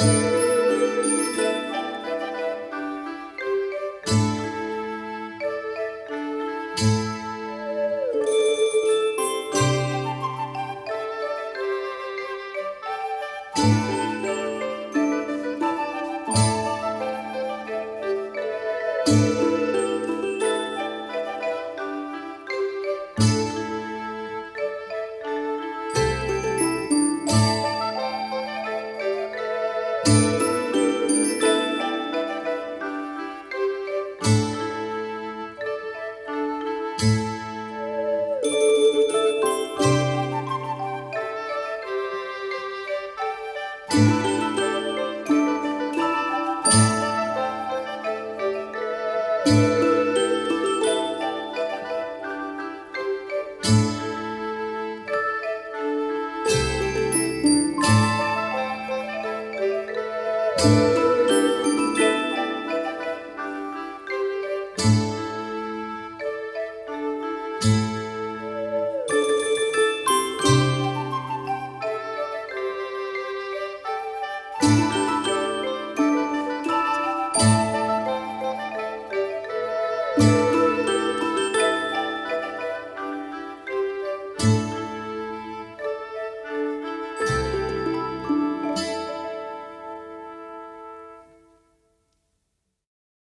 thank you you